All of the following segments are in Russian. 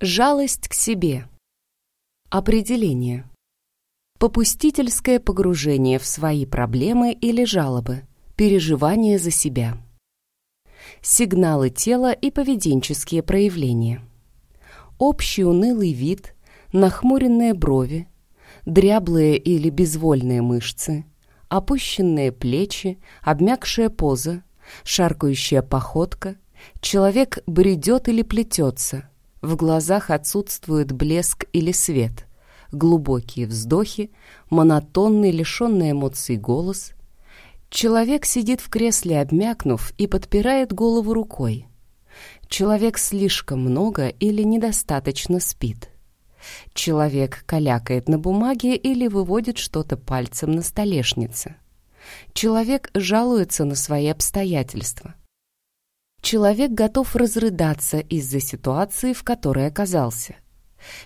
Жалость к себе. Определение. Попустительское погружение в свои проблемы или жалобы. Переживание за себя. Сигналы тела и поведенческие проявления. Общий унылый вид, нахмуренные брови, дряблые или безвольные мышцы, опущенные плечи, обмякшая поза, шаркающая походка, человек бредет или плетется – в глазах отсутствует блеск или свет, глубокие вздохи, монотонный, лишенный эмоций голос. Человек сидит в кресле, обмякнув, и подпирает голову рукой. Человек слишком много или недостаточно спит. Человек калякает на бумаге или выводит что-то пальцем на столешнице. Человек жалуется на свои обстоятельства. Человек готов разрыдаться из-за ситуации, в которой оказался.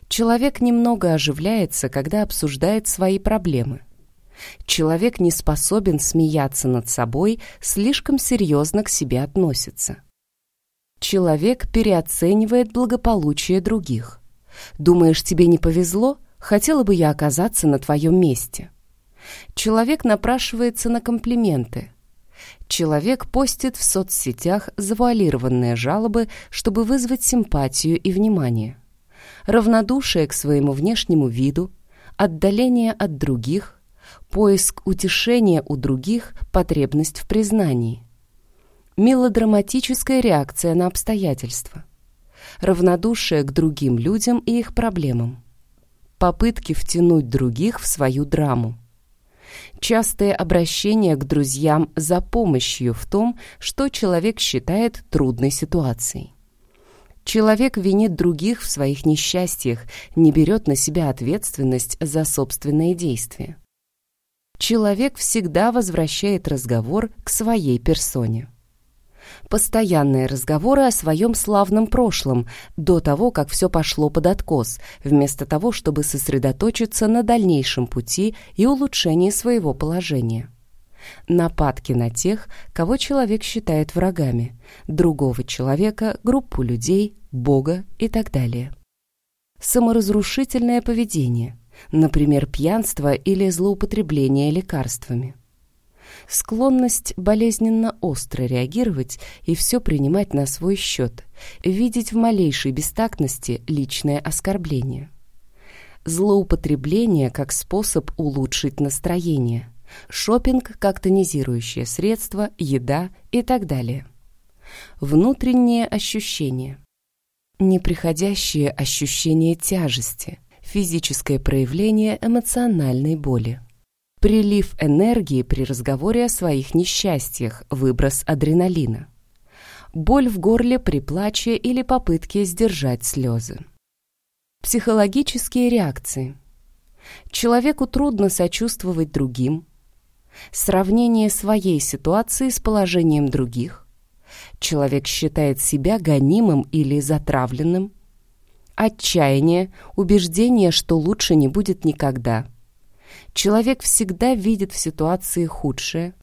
Человек немного оживляется, когда обсуждает свои проблемы. Человек не способен смеяться над собой, слишком серьезно к себе относится. Человек переоценивает благополучие других. Думаешь, тебе не повезло? Хотела бы я оказаться на твоем месте. Человек напрашивается на комплименты – Человек постит в соцсетях завуалированные жалобы, чтобы вызвать симпатию и внимание. Равнодушие к своему внешнему виду, отдаление от других, поиск утешения у других, потребность в признании. Мелодраматическая реакция на обстоятельства. Равнодушие к другим людям и их проблемам. Попытки втянуть других в свою драму частые обращения к друзьям за помощью в том, что человек считает трудной ситуацией. Человек винит других в своих несчастьях, не берет на себя ответственность за собственные действия. Человек всегда возвращает разговор к своей персоне постоянные разговоры о своем славном прошлом, до того, как все пошло под откос, вместо того, чтобы сосредоточиться на дальнейшем пути и улучшении своего положения. Нападки на тех, кого человек считает врагами, другого человека, группу людей, Бога и так далее. Саморазрушительное поведение, например, пьянство или злоупотребление лекарствами склонность болезненно остро реагировать и все принимать на свой счет, видеть в малейшей бестактности личное оскорбление. Злоупотребление как способ улучшить настроение, шопинг как тонизирующее средство, еда и так далее. Внутренние ощущения. Неприходящее ощущение тяжести, физическое проявление эмоциональной боли. Прилив энергии при разговоре о своих несчастьях, выброс адреналина. Боль в горле при плаче или попытке сдержать слезы. Психологические реакции. Человеку трудно сочувствовать другим. Сравнение своей ситуации с положением других. Человек считает себя гонимым или затравленным. Отчаяние, убеждение, что лучше не будет никогда – Человек всегда видит в ситуации худшее.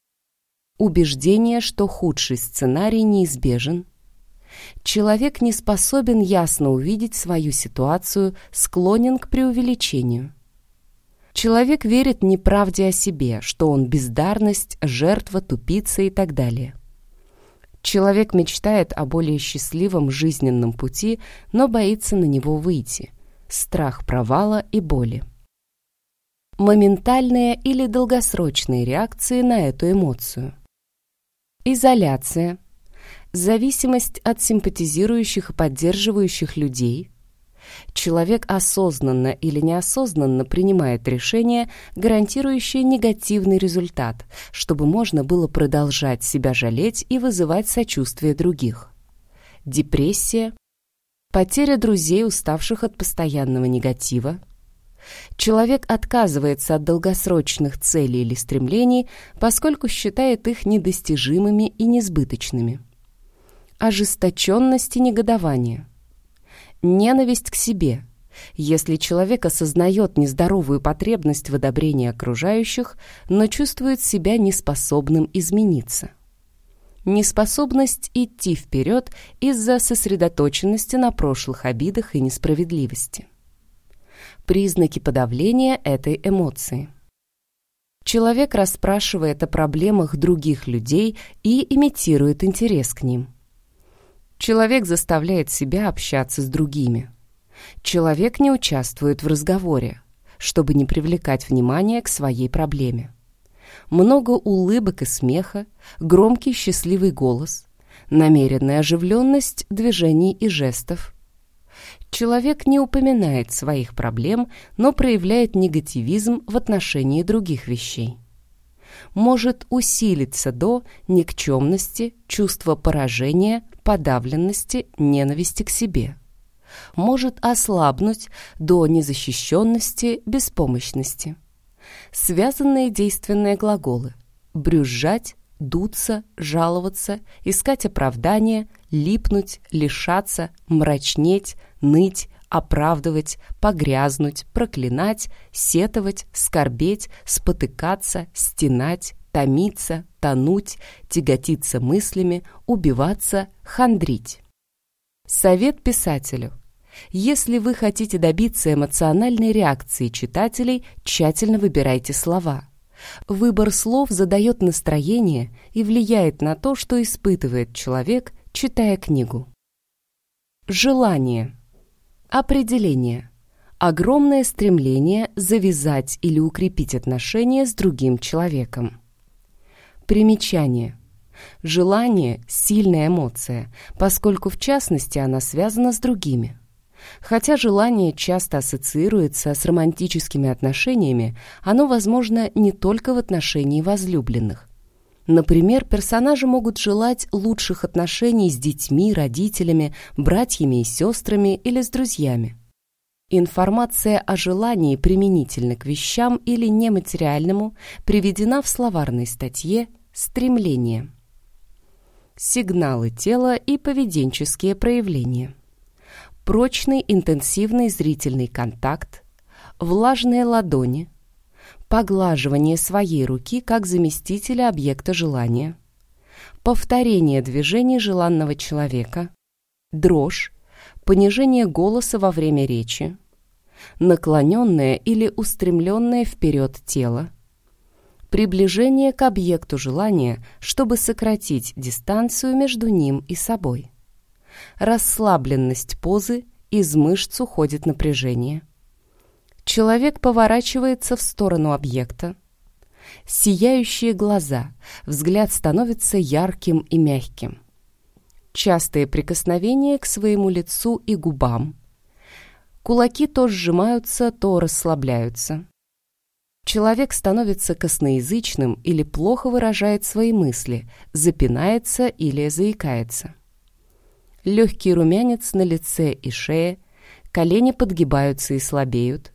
Убеждение, что худший сценарий неизбежен. Человек не способен ясно увидеть свою ситуацию, склонен к преувеличению. Человек верит неправде о себе, что он бездарность, жертва, тупица и так далее. Человек мечтает о более счастливом жизненном пути, но боится на него выйти. Страх провала и боли моментальные или долгосрочные реакции на эту эмоцию. Изоляция, зависимость от симпатизирующих и поддерживающих людей. Человек осознанно или неосознанно принимает решение, гарантирующее негативный результат, чтобы можно было продолжать себя жалеть и вызывать сочувствие других. Депрессия, потеря друзей, уставших от постоянного негатива, Человек отказывается от долгосрочных целей или стремлений, поскольку считает их недостижимыми и несбыточными. Ожесточенность и негодование. Ненависть к себе. Если человек осознает нездоровую потребность в одобрении окружающих, но чувствует себя неспособным измениться. неспособность идти вперед из-за сосредоточенности на прошлых обидах и несправедливости. Признаки подавления этой эмоции. Человек расспрашивает о проблемах других людей и имитирует интерес к ним. Человек заставляет себя общаться с другими. Человек не участвует в разговоре, чтобы не привлекать внимание к своей проблеме много улыбок и смеха, громкий счастливый голос, намеренная оживленность движений и жестов. Человек не упоминает своих проблем, но проявляет негативизм в отношении других вещей. Может усилиться до никчемности, чувства поражения, подавленности, ненависти к себе. Может ослабнуть до незащищенности, беспомощности связанные действенные глаголы брюзжать, дуться, жаловаться, искать оправдания, липнуть, лишаться, мрачнеть, ныть, оправдывать, погрязнуть, проклинать, сетовать, скорбеть, спотыкаться, стенать, томиться, тонуть, тяготиться мыслями, убиваться, хандрить. Совет писателю – если вы хотите добиться эмоциональной реакции читателей, тщательно выбирайте слова. Выбор слов задает настроение и влияет на то, что испытывает человек, читая книгу. Желание. Определение. Огромное стремление завязать или укрепить отношения с другим человеком. Примечание. Желание – сильная эмоция, поскольку в частности она связана с другими. Хотя желание часто ассоциируется с романтическими отношениями, оно возможно не только в отношении возлюбленных. Например, персонажи могут желать лучших отношений с детьми, родителями, братьями и сестрами или с друзьями. Информация о желании применительно к вещам или нематериальному приведена в словарной статье «Стремление». Сигналы тела и поведенческие проявления прочный интенсивный зрительный контакт, влажные ладони, поглаживание своей руки как заместителя объекта желания, повторение движений желанного человека, дрожь, понижение голоса во время речи, наклоненное или устремленное вперед тело, приближение к объекту желания, чтобы сократить дистанцию между ним и собой расслабленность позы, из мышц уходит напряжение. Человек поворачивается в сторону объекта. Сияющие глаза, взгляд становится ярким и мягким. Частые прикосновения к своему лицу и губам. Кулаки то сжимаются, то расслабляются. Человек становится косноязычным или плохо выражает свои мысли, запинается или заикается легкий румянец на лице и шее, колени подгибаются и слабеют.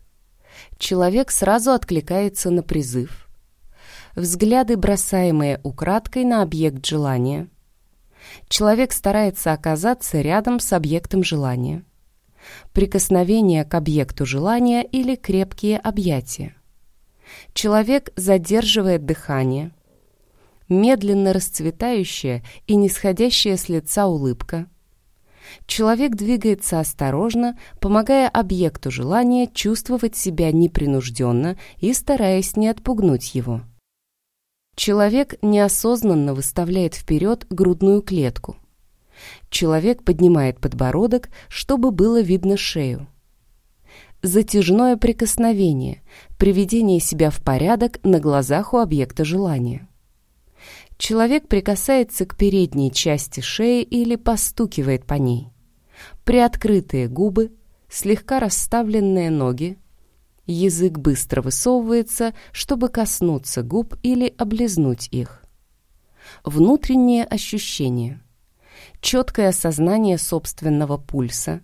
Человек сразу откликается на призыв. Взгляды, бросаемые украдкой на объект желания. Человек старается оказаться рядом с объектом желания. Прикосновение к объекту желания или крепкие объятия. Человек задерживает дыхание. Медленно расцветающая и нисходящая с лица улыбка – Человек двигается осторожно, помогая объекту желания чувствовать себя непринужденно и стараясь не отпугнуть его. Человек неосознанно выставляет вперед грудную клетку. Человек поднимает подбородок, чтобы было видно шею. Затяжное прикосновение, приведение себя в порядок на глазах у объекта желания. Человек прикасается к передней части шеи или постукивает по ней. Приоткрытые губы, слегка расставленные ноги. Язык быстро высовывается, чтобы коснуться губ или облизнуть их. Внутренние ощущения. Четкое осознание собственного пульса.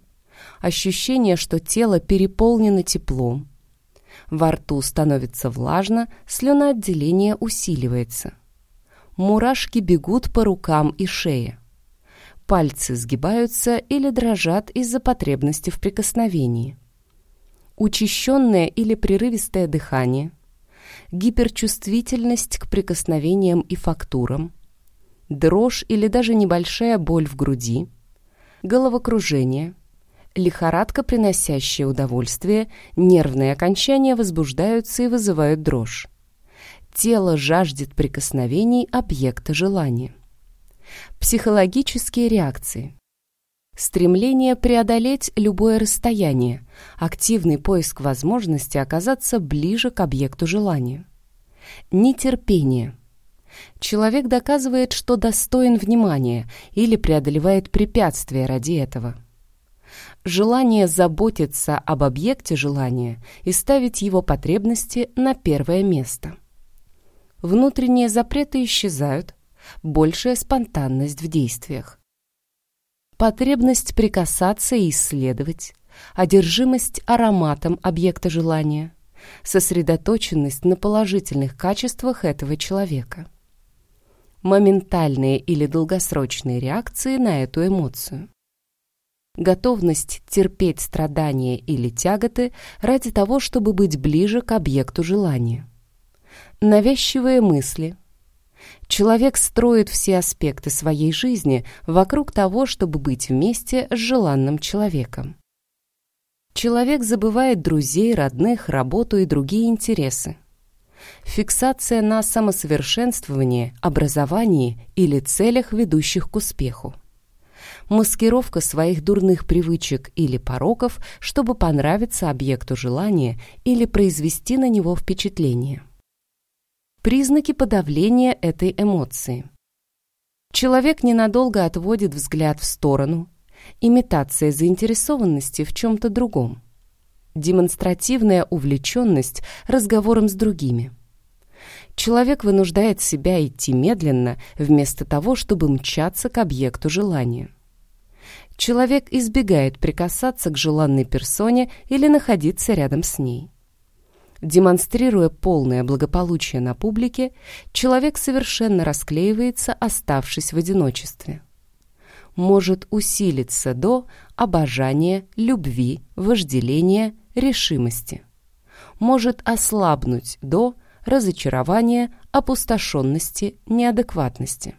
Ощущение, что тело переполнено теплом. Во рту становится влажно, слюноотделение усиливается. Мурашки бегут по рукам и шее. Пальцы сгибаются или дрожат из-за потребности в прикосновении. Учащенное или прерывистое дыхание. Гиперчувствительность к прикосновениям и фактурам. дрожь или даже небольшая боль в груди, головокружение, лихорадка, приносящая удовольствие, нервные окончания возбуждаются и вызывают дрожь. Тело жаждет прикосновений объекта желания. Психологические реакции. Стремление преодолеть любое расстояние, активный поиск возможности оказаться ближе к объекту желания. Нетерпение. Человек доказывает, что достоин внимания или преодолевает препятствия ради этого. Желание заботиться об объекте желания и ставить его потребности на первое место. Внутренние запреты исчезают, большая спонтанность в действиях. Потребность прикасаться и исследовать, одержимость ароматом объекта желания, сосредоточенность на положительных качествах этого человека. Моментальные или долгосрочные реакции на эту эмоцию. Готовность терпеть страдания или тяготы ради того, чтобы быть ближе к объекту желания. Навязчивые мысли – Человек строит все аспекты своей жизни вокруг того, чтобы быть вместе с желанным человеком. Человек забывает друзей, родных, работу и другие интересы. Фиксация на самосовершенствовании, образовании или целях, ведущих к успеху. Маскировка своих дурных привычек или пороков, чтобы понравиться объекту желания или произвести на него впечатление. Признаки подавления этой эмоции. Человек ненадолго отводит взгляд в сторону. Имитация заинтересованности в чем-то другом. Демонстративная увлеченность разговором с другими. Человек вынуждает себя идти медленно, вместо того, чтобы мчаться к объекту желания. Человек избегает прикасаться к желанной персоне или находиться рядом с ней. Демонстрируя полное благополучие на публике, человек совершенно расклеивается, оставшись в одиночестве. Может усилиться до обожания, любви, вожделения, решимости. Может ослабнуть до разочарования, опустошенности, неадекватности.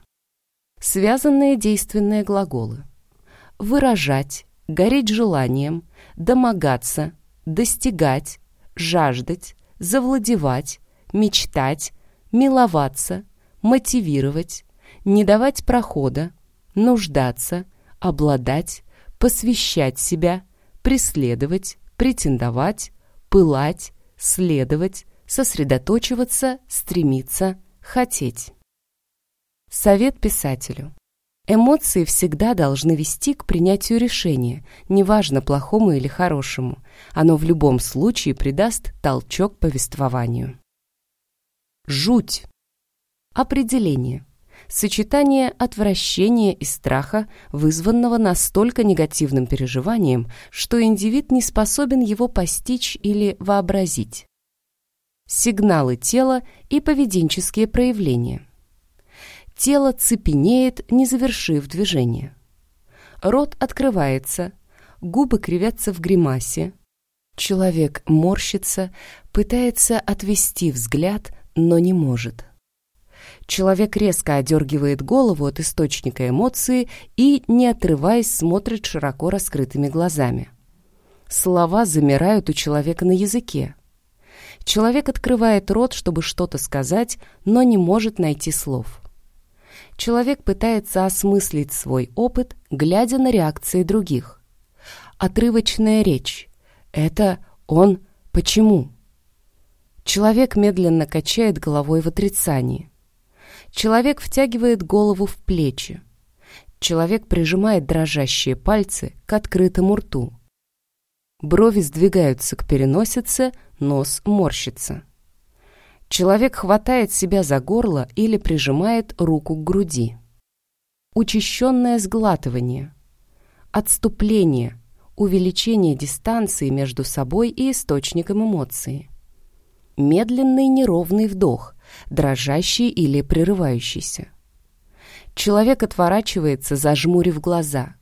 Связанные действенные глаголы. Выражать, гореть желанием, домогаться, достигать, жаждать, завладевать, мечтать, миловаться, мотивировать, не давать прохода, нуждаться, обладать, посвящать себя, преследовать, претендовать, пылать, следовать, сосредоточиваться, стремиться, хотеть. Совет писателю. Эмоции всегда должны вести к принятию решения, неважно, плохому или хорошему. Оно в любом случае придаст толчок повествованию. Жуть. Определение. Сочетание отвращения и страха, вызванного настолько негативным переживанием, что индивид не способен его постичь или вообразить. Сигналы тела и поведенческие проявления. Тело цепенеет, не завершив движение. Рот открывается, губы кривятся в гримасе. Человек морщится, пытается отвести взгляд, но не может. Человек резко одергивает голову от источника эмоции и, не отрываясь, смотрит широко раскрытыми глазами. Слова замирают у человека на языке. Человек открывает рот, чтобы что-то сказать, но не может найти слов человек пытается осмыслить свой опыт, глядя на реакции других. Отрывочная речь. Это он почему? Человек медленно качает головой в отрицании. Человек втягивает голову в плечи. Человек прижимает дрожащие пальцы к открытому рту. Брови сдвигаются к переносице, нос морщится. Человек хватает себя за горло или прижимает руку к груди. Учащенное сглатывание. Отступление. Увеличение дистанции между собой и источником эмоции. Медленный неровный вдох, дрожащий или прерывающийся. Человек отворачивается, зажмурив глаза.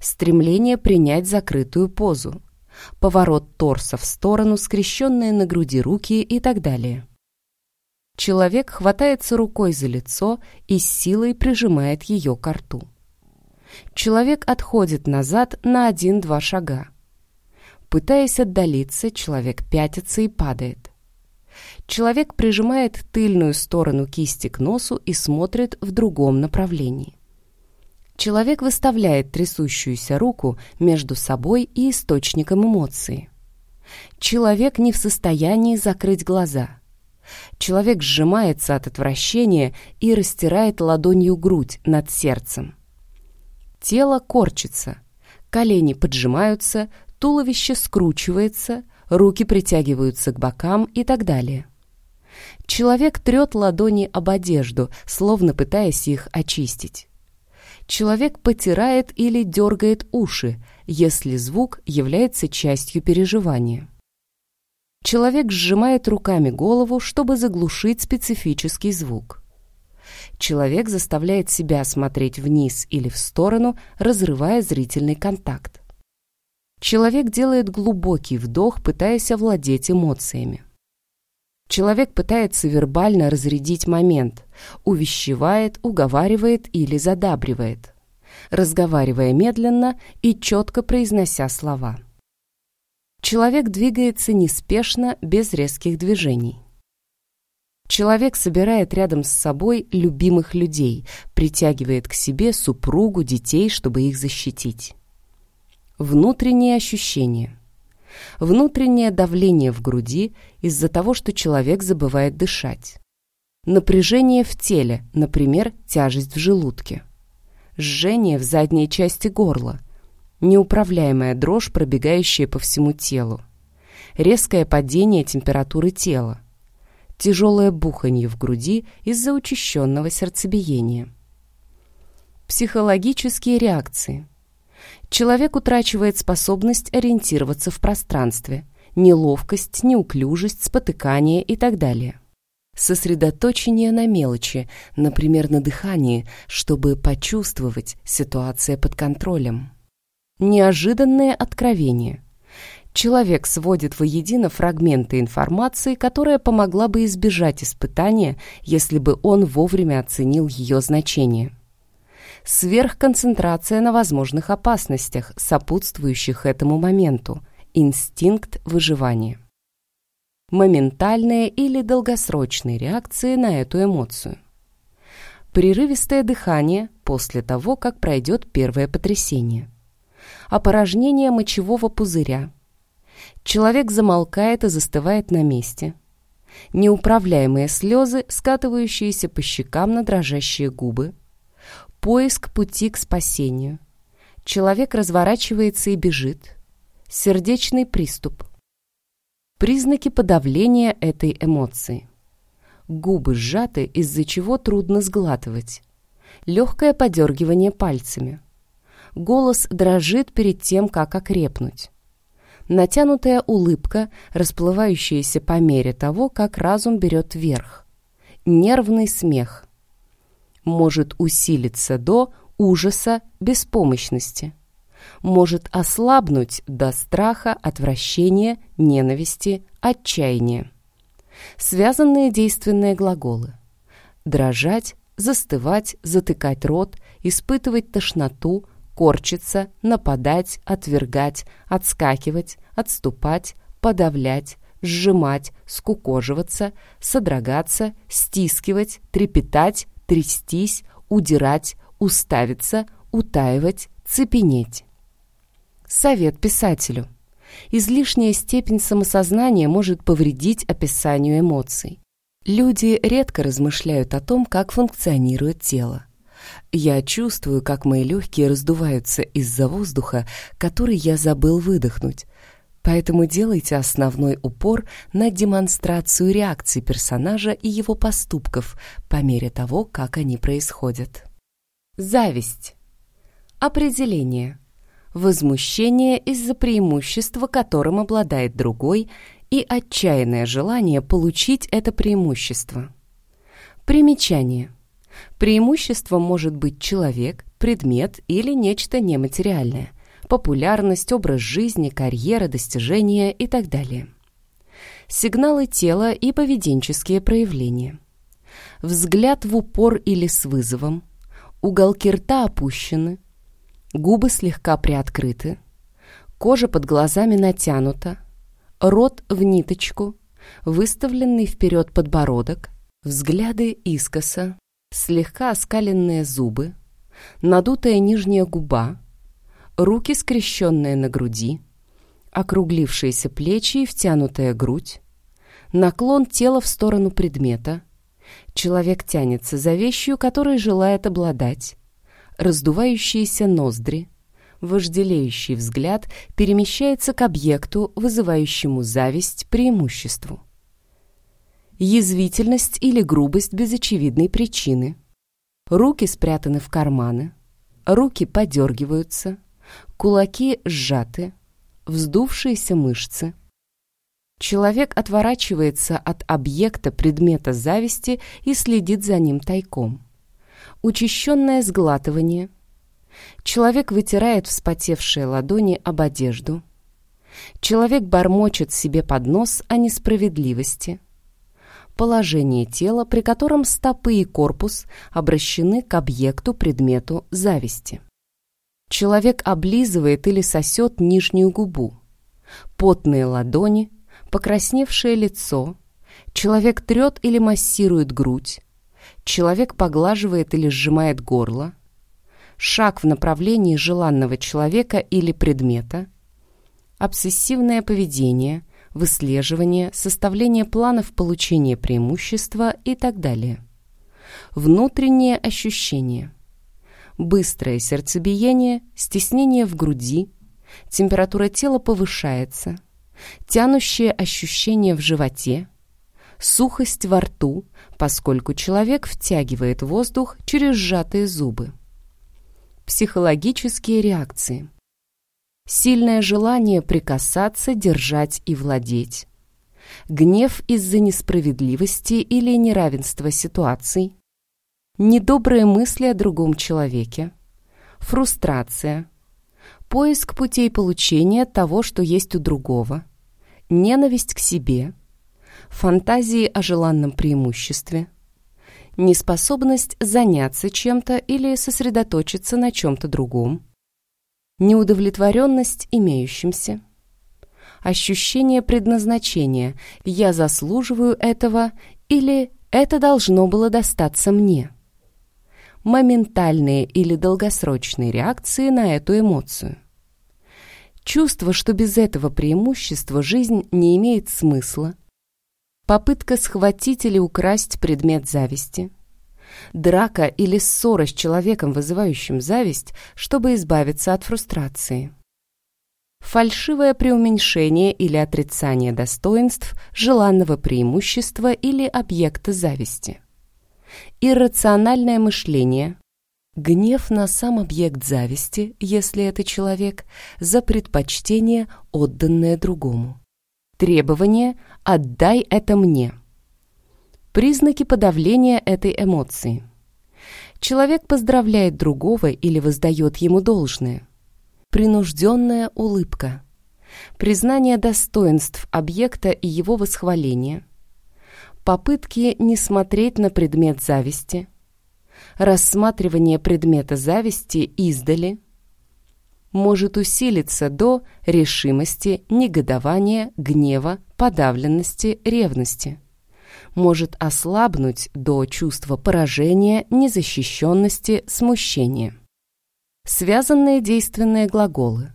Стремление принять закрытую позу. Поворот торса в сторону, скрещенные на груди руки и так далее. Человек хватается рукой за лицо и с силой прижимает ее к рту. Человек отходит назад на один-два шага. Пытаясь отдалиться, человек пятится и падает. Человек прижимает тыльную сторону кисти к носу и смотрит в другом направлении. Человек выставляет трясущуюся руку между собой и источником эмоции. Человек не в состоянии закрыть глаза. Человек сжимается от отвращения и растирает ладонью грудь над сердцем. Тело корчится, колени поджимаются, туловище скручивается, руки притягиваются к бокам и так далее. Человек трет ладони об одежду, словно пытаясь их очистить. Человек потирает или дергает уши, если звук является частью переживания. Человек сжимает руками голову, чтобы заглушить специфический звук. Человек заставляет себя смотреть вниз или в сторону, разрывая зрительный контакт. Человек делает глубокий вдох, пытаясь овладеть эмоциями. Человек пытается вербально разрядить момент, увещевает, уговаривает или задабривает, разговаривая медленно и четко произнося слова. Человек двигается неспешно, без резких движений. Человек собирает рядом с собой любимых людей, притягивает к себе супругу, детей, чтобы их защитить. Внутренние ощущения. Внутреннее давление в груди из-за того, что человек забывает дышать. Напряжение в теле, например, тяжесть в желудке. Жжение в задней части горла. Неуправляемая дрожь, пробегающая по всему телу. Резкое падение температуры тела. Тяжелое буханье в груди из-за учащенного сердцебиения. Психологические реакции – человек утрачивает способность ориентироваться в пространстве, неловкость, неуклюжесть, спотыкание и так далее. Сосредоточение на мелочи, например, на дыхании, чтобы почувствовать ситуацию под контролем. Неожиданное откровение. Человек сводит воедино фрагменты информации, которая помогла бы избежать испытания, если бы он вовремя оценил ее значение сверхконцентрация на возможных опасностях, сопутствующих этому моменту, инстинкт выживания. Моментальные или долгосрочные реакции на эту эмоцию. Прерывистое дыхание после того, как пройдет первое потрясение. Опорожнение мочевого пузыря. Человек замолкает и застывает на месте. Неуправляемые слезы, скатывающиеся по щекам на дрожащие губы Поиск пути к спасению. Человек разворачивается и бежит. Сердечный приступ. Признаки подавления этой эмоции. Губы сжаты, из-за чего трудно сглатывать. Легкое подергивание пальцами. Голос дрожит перед тем, как окрепнуть. Натянутая улыбка, расплывающаяся по мере того, как разум берет верх. Нервный смех – может усилиться до ужаса беспомощности, может ослабнуть до страха, отвращения, ненависти, отчаяния. Связанные действенные глаголы. Дрожать, застывать, затыкать рот, испытывать тошноту, корчиться, нападать, отвергать, отскакивать, отступать, подавлять, сжимать, скукоживаться, содрогаться, стискивать, трепетать, трястись, удирать, уставиться, утаивать, цепенеть. Совет писателю. Излишняя степень самосознания может повредить описанию эмоций. Люди редко размышляют о том, как функционирует тело. Я чувствую, как мои легкие раздуваются из-за воздуха, который я забыл выдохнуть, Поэтому делайте основной упор на демонстрацию реакции персонажа и его поступков по мере того, как они происходят. Зависть. Определение. Возмущение из-за преимущества, которым обладает другой, и отчаянное желание получить это преимущество. Примечание. Преимуществом может быть человек, предмет или нечто нематериальное – популярность, образ жизни, карьера, достижения и так далее. Сигналы тела и поведенческие проявления. взгляд в упор или с вызовом, уголки рта опущены, губы слегка приоткрыты, кожа под глазами натянута, рот в ниточку, выставленный вперед подбородок, взгляды искоса, слегка оскаленные зубы, надутая нижняя губа, руки скрещенные на груди, округлившиеся плечи и втянутая грудь, наклон тела в сторону предмета. Человек тянется за вещью, которой желает обладать. Раздувающиеся ноздри. Вожделеющий взгляд перемещается к объекту, вызывающему зависть, преимуществу. Язвительность или грубость без очевидной причины. Руки спрятаны в карманы. Руки подергиваются. Кулаки сжаты. Вздувшиеся мышцы. Человек отворачивается от объекта предмета зависти и следит за ним тайком. Учащенное сглатывание. Человек вытирает вспотевшие ладони об одежду. Человек бормочет себе под нос о несправедливости. Положение тела, при котором стопы и корпус обращены к объекту предмету зависти. Человек облизывает или сосет нижнюю губу. Потные ладони – покрасневшее лицо, человек трет или массирует грудь, человек поглаживает или сжимает горло, шаг в направлении желанного человека или предмета, обсессивное поведение, выслеживание, составление планов получения преимущества и так далее. Внутренние ощущения. Быстрое сердцебиение, стеснение в груди, температура тела повышается – тянущее ощущение в животе, сухость во рту, поскольку человек втягивает воздух через сжатые зубы. Психологические реакции. Сильное желание прикасаться, держать и владеть. Гнев из-за несправедливости или неравенства ситуаций. Недобрые мысли о другом человеке. Фрустрация. Поиск путей получения того, что есть у другого ненависть к себе, фантазии о желанном преимуществе, неспособность заняться чем-то или сосредоточиться на чем-то другом, неудовлетворенность имеющимся, ощущение предназначения «я заслуживаю этого» или «это должно было достаться мне», моментальные или долгосрочные реакции на эту эмоцию. Чувство, что без этого преимущества жизнь не имеет смысла. Попытка схватить или украсть предмет зависти. Драка или ссора с человеком, вызывающим зависть, чтобы избавиться от фрустрации. Фальшивое преуменьшение или отрицание достоинств, желанного преимущества или объекта зависти. Иррациональное мышление, Гнев на сам объект зависти, если это человек, за предпочтение, отданное другому. Требование «отдай это мне». Признаки подавления этой эмоции. Человек поздравляет другого или воздает ему должное. Принужденная улыбка. Признание достоинств объекта и его восхваление. Попытки не смотреть на предмет зависти – рассматривание предмета зависти издали может усилиться до решимости, негодования, гнева, подавленности, ревности. Может ослабнуть до чувства поражения, незащищенности, смущения. Связанные действенные глаголы.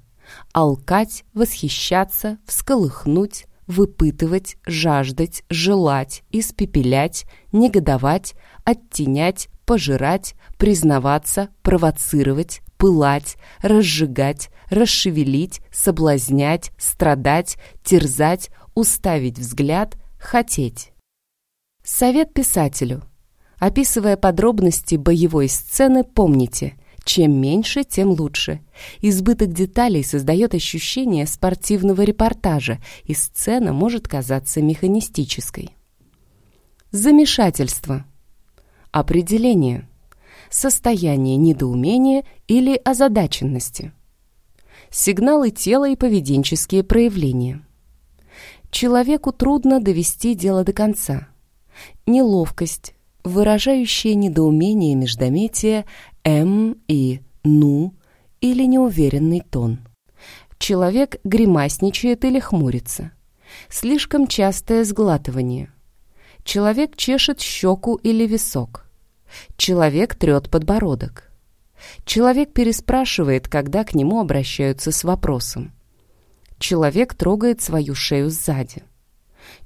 Алкать, восхищаться, всколыхнуть, выпытывать, жаждать, желать, испепелять, негодовать, оттенять, пожирать, признаваться, провоцировать, пылать, разжигать, расшевелить, соблазнять, страдать, терзать, уставить взгляд, хотеть. Совет писателю. Описывая подробности боевой сцены, помните, чем меньше, тем лучше. Избыток деталей создает ощущение спортивного репортажа, и сцена может казаться механистической. Замешательство. Определение. Состояние недоумения или озадаченности. Сигналы тела и поведенческие проявления. Человеку трудно довести дело до конца. Неловкость, выражающее недоумение междометия «м» и «ну» или неуверенный тон. Человек гримасничает или хмурится. Слишком частое сглатывание. Человек чешет щеку или висок. Человек трет подбородок. Человек переспрашивает, когда к нему обращаются с вопросом. Человек трогает свою шею сзади.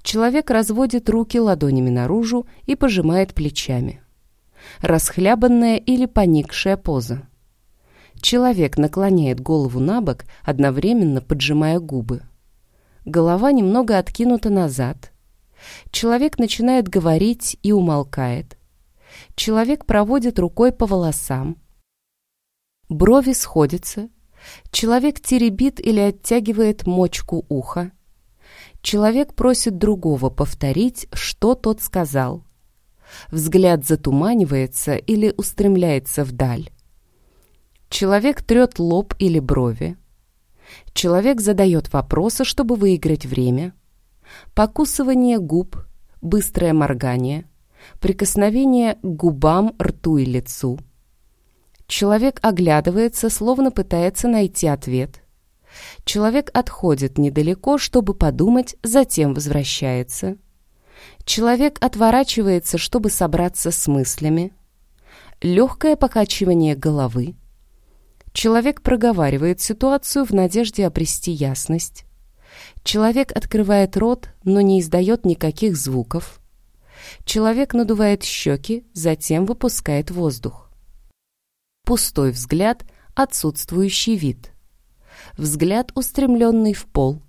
Человек разводит руки ладонями наружу и пожимает плечами. Расхлябанная или поникшая поза. Человек наклоняет голову на бок, одновременно поджимая губы. Голова немного откинута назад. Человек начинает говорить и умолкает. Человек проводит рукой по волосам. Брови сходятся. Человек теребит или оттягивает мочку уха. Человек просит другого повторить, что тот сказал. Взгляд затуманивается или устремляется вдаль. Человек трет лоб или брови. Человек задает вопросы, чтобы выиграть время. Покусывание губ, быстрое моргание, прикосновение к губам, рту и лицу. Человек оглядывается, словно пытается найти ответ. Человек отходит недалеко, чтобы подумать, затем возвращается. Человек отворачивается, чтобы собраться с мыслями. Легкое покачивание головы. Человек проговаривает ситуацию в надежде обрести ясность. Человек открывает рот, но не издает никаких звуков. Человек надувает щеки, затем выпускает воздух. Пустой взгляд, отсутствующий вид. Взгляд, устремленный в пол.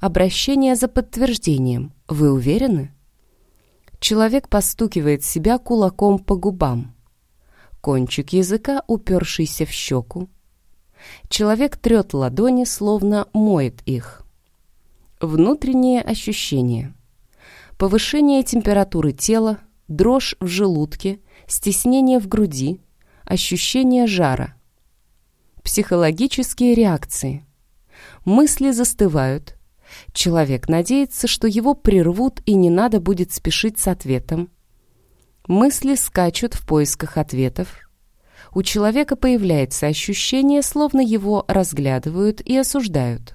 Обращение за подтверждением. Вы уверены? Человек постукивает себя кулаком по губам. Кончик языка, упершийся в щеку. Человек трет ладони, словно моет их. Внутренние ощущения. Повышение температуры тела, дрожь в желудке, стеснение в груди, ощущение жара. Психологические реакции. Мысли застывают. Человек надеется, что его прервут и не надо будет спешить с ответом. Мысли скачут в поисках ответов. У человека появляется ощущение, словно его разглядывают и осуждают.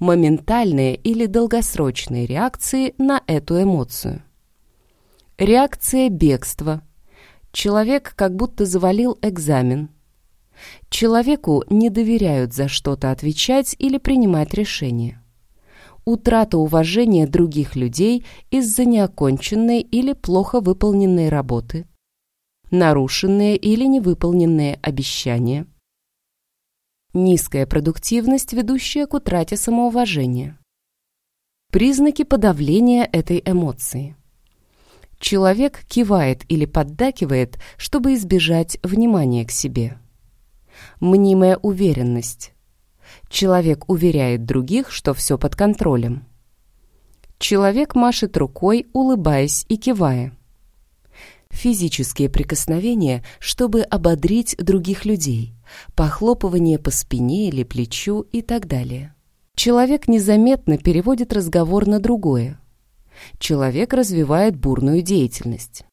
Моментальные или долгосрочные реакции на эту эмоцию. Реакция бегства. Человек как будто завалил экзамен. Человеку не доверяют за что-то отвечать или принимать решения утрата уважения других людей из-за неоконченной или плохо выполненной работы, нарушенные или невыполненные обещания, низкая продуктивность, ведущая к утрате самоуважения. Признаки подавления этой эмоции. Человек кивает или поддакивает, чтобы избежать внимания к себе. Мнимая уверенность. Человек уверяет других, что все под контролем. Человек машет рукой, улыбаясь и кивая. Физические прикосновения, чтобы ободрить других людей, похлопывание по спине или плечу и так далее. Человек незаметно переводит разговор на другое. Человек развивает бурную деятельность.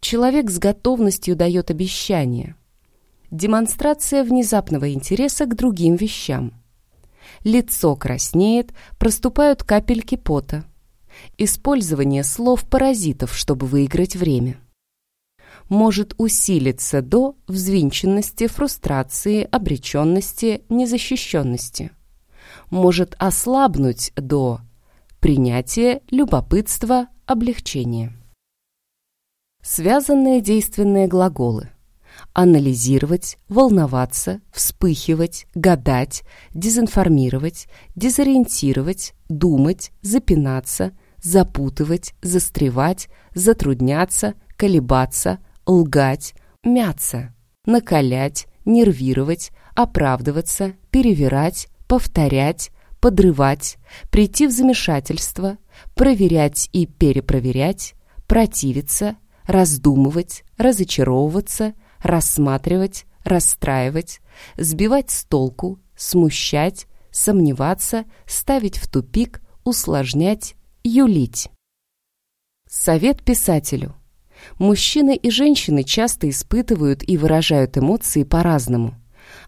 Человек с готовностью дает обещания. Демонстрация внезапного интереса к другим вещам. Лицо краснеет, проступают капельки пота. Использование слов-паразитов, чтобы выиграть время. Может усилиться до взвинченности, фрустрации, обреченности, незащищенности. Может ослабнуть до принятия, любопытства, облегчения. Связанные действенные глаголы анализировать, волноваться, вспыхивать, гадать, дезинформировать, дезориентировать, думать, запинаться, запутывать, застревать, затрудняться, колебаться, лгать, мяться, накалять, нервировать, оправдываться, перевирать, повторять, подрывать, прийти в замешательство, проверять и перепроверять, противиться, раздумывать, разочаровываться – рассматривать, расстраивать, сбивать с толку, смущать, сомневаться, ставить в тупик, усложнять, юлить. Совет писателю. Мужчины и женщины часто испытывают и выражают эмоции по-разному.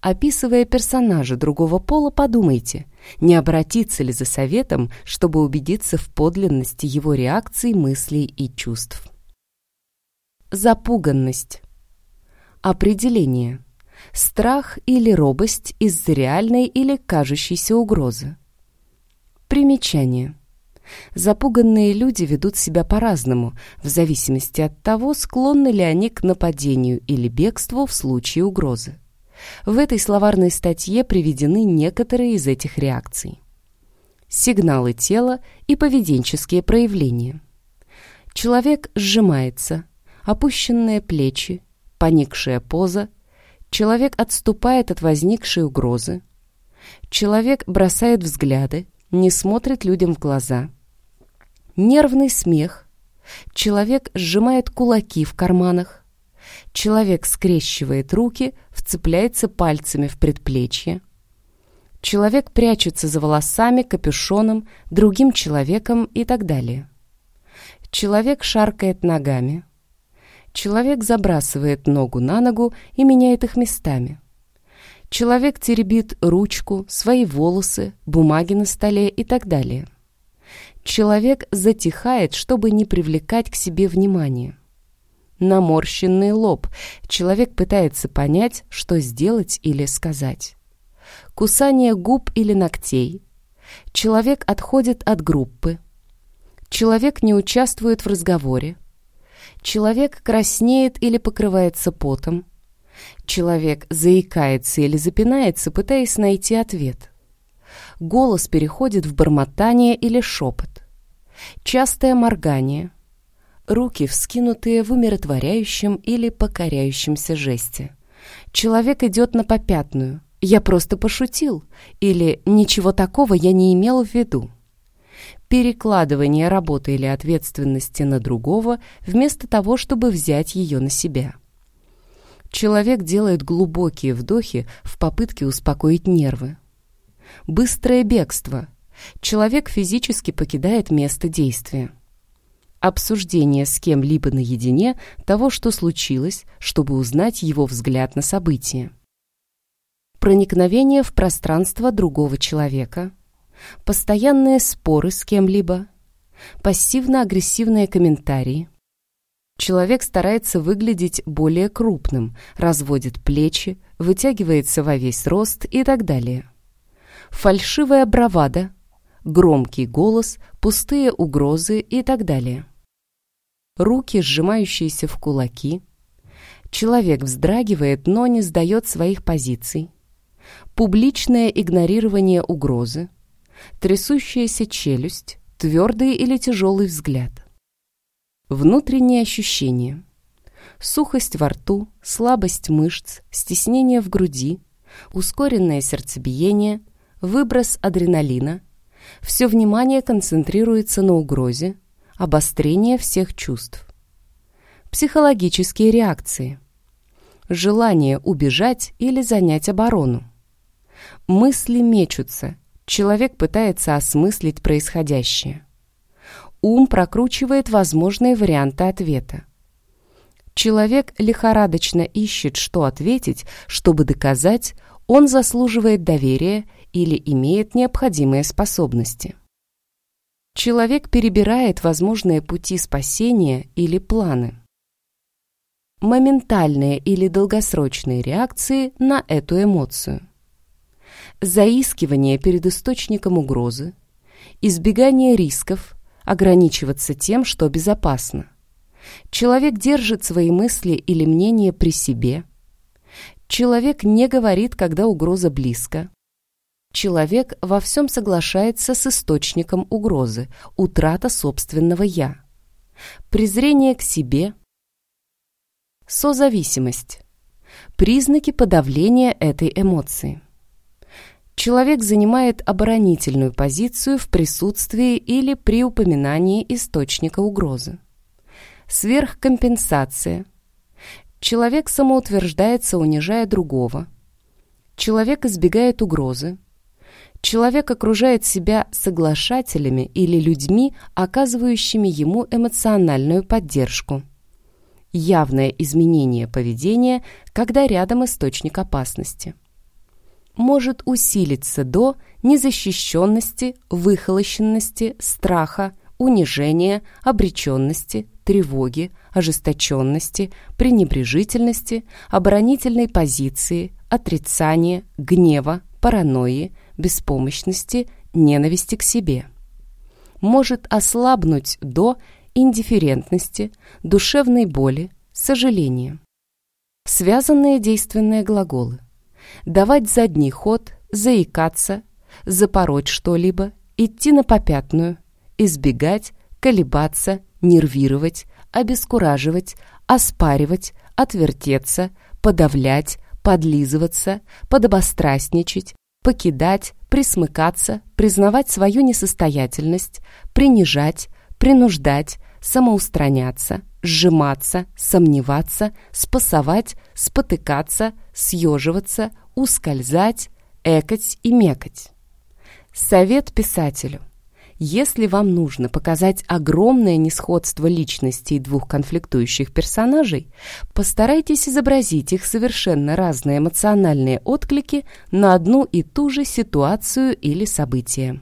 Описывая персонажа другого пола, подумайте, не обратиться ли за советом, чтобы убедиться в подлинности его реакций, мыслей и чувств. Запуганность. Определение. Страх или робость из-за реальной или кажущейся угрозы. Примечание. Запуганные люди ведут себя по-разному, в зависимости от того, склонны ли они к нападению или бегству в случае угрозы. В этой словарной статье приведены некоторые из этих реакций. Сигналы тела и поведенческие проявления. Человек сжимается, опущенные плечи, поникшая поза, человек отступает от возникшей угрозы, человек бросает взгляды, не смотрит людям в глаза – нервный смех. Человек сжимает кулаки в карманах. Человек скрещивает руки, вцепляется пальцами в предплечье. Человек прячется за волосами, капюшоном, другим человеком и так далее. Человек шаркает ногами. Человек забрасывает ногу на ногу и меняет их местами. Человек теребит ручку, свои волосы, бумаги на столе и так далее. Человек затихает, чтобы не привлекать к себе внимания. Наморщенный лоб. Человек пытается понять, что сделать или сказать. Кусание губ или ногтей. Человек отходит от группы. Человек не участвует в разговоре. Человек краснеет или покрывается потом. Человек заикается или запинается, пытаясь найти ответ. Голос переходит в бормотание или шепот. Частое моргание. Руки вскинутые в умиротворяющем или покоряющемся жесте. Человек идет на попятную. «Я просто пошутил» или «Ничего такого я не имел в виду». Перекладывание работы или ответственности на другого вместо того, чтобы взять ее на себя. Человек делает глубокие вдохи в попытке успокоить нервы. Быстрое бегство. Человек физически покидает место действия. Обсуждение с кем-либо наедине того, что случилось, чтобы узнать его взгляд на события. Проникновение в пространство другого человека. Постоянные споры с кем-либо. Пассивно-агрессивные комментарии. Человек старается выглядеть более крупным, разводит плечи, вытягивается во весь рост и так далее фальшивая бравада, громкий голос, пустые угрозы и так далее. Руки, сжимающиеся в кулаки. Человек вздрагивает, но не сдает своих позиций. Публичное игнорирование угрозы. Трясущаяся челюсть, твердый или тяжелый взгляд. Внутренние ощущения. Сухость во рту, слабость мышц, стеснение в груди, ускоренное сердцебиение, выброс адреналина, все внимание концентрируется на угрозе, обострение всех чувств. Психологические реакции. Желание убежать или занять оборону. Мысли мечутся, человек пытается осмыслить происходящее. Ум прокручивает возможные варианты ответа. Человек лихорадочно ищет, что ответить, чтобы доказать, он заслуживает доверия или имеет необходимые способности. Человек перебирает возможные пути спасения или планы. Моментальные или долгосрочные реакции на эту эмоцию. Заискивание перед источником угрозы, избегание рисков, ограничиваться тем, что безопасно. Человек держит свои мысли или мнения при себе. Человек не говорит, когда угроза близко. Человек во всем соглашается с источником угрозы, утрата собственного «я». Презрение к себе. Созависимость. Признаки подавления этой эмоции. Человек занимает оборонительную позицию в присутствии или при упоминании источника угрозы. Сверхкомпенсация. Человек самоутверждается, унижая другого. Человек избегает угрозы. Человек окружает себя соглашателями или людьми, оказывающими ему эмоциональную поддержку. явное изменение поведения, когда рядом источник опасности. Может усилиться до незащищенности, выхолощенности, страха, унижения, обреченности, тревоги, ожесточенности, пренебрежительности, оборонительной позиции, отрицания, гнева, паранойи, беспомощности, ненависти к себе. Может ослабнуть до индифферентности, душевной боли, сожаления. Связанные действенные глаголы. Давать задний ход, заикаться, запороть что-либо, идти на попятную, избегать, колебаться, нервировать, обескураживать, оспаривать, отвертеться, подавлять, подлизываться, подобострастничать, покидать, присмыкаться, признавать свою несостоятельность, принижать, принуждать, самоустраняться, сжиматься, сомневаться, спасовать, спотыкаться, съеживаться, ускользать, экать и мекать. Совет писателю. Если вам нужно показать огромное несходство личностей двух конфликтующих персонажей, постарайтесь изобразить их совершенно разные эмоциональные отклики на одну и ту же ситуацию или событие.